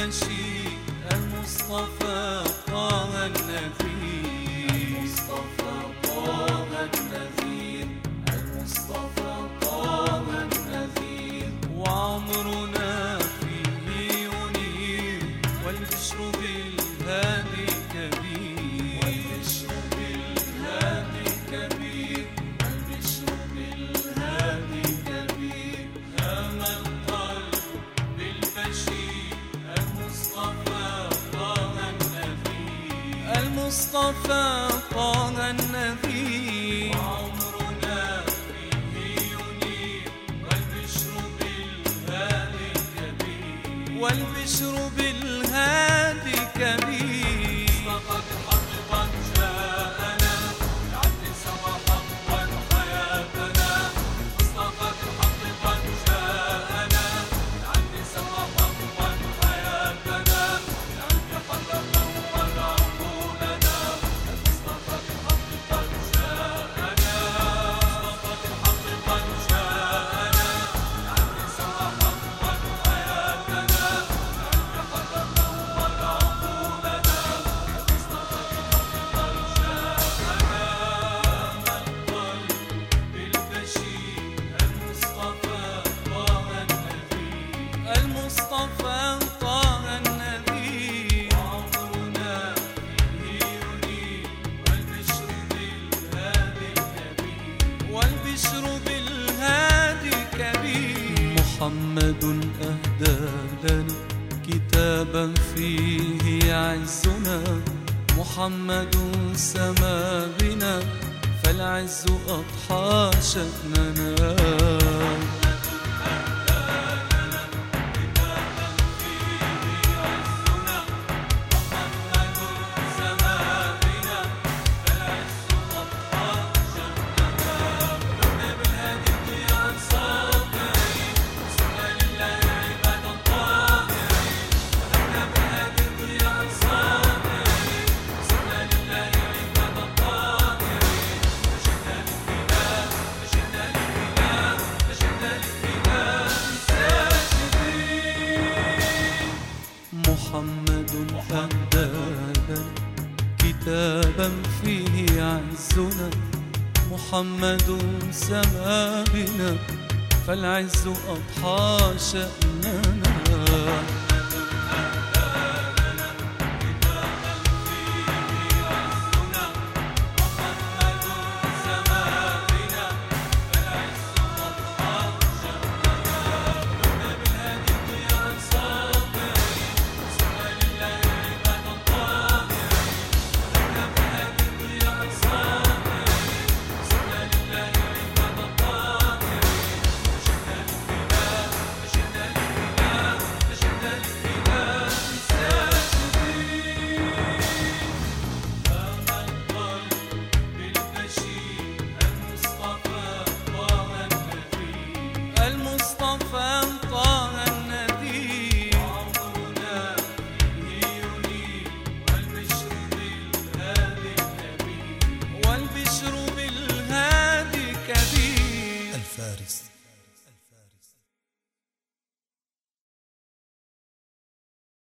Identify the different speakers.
Speaker 1: بالبشير المصطفى طه النذير. المصطفى طه النذير المصطفى طه النذير وعمرنا فيه ينير والبشر بالهادي كبير. المصطفى طه النذير وعمرنا فيه ينير والبشر بالهادي كبير. والبشر بالهادي كبير. محمد أهدى لنا كتابا فيه يعزنا محمد سما بنا فالعز أضحى شأننا. محمد لنا كتابا فيه يعزنا محمد سما بنا فالعز أضحى شأننا.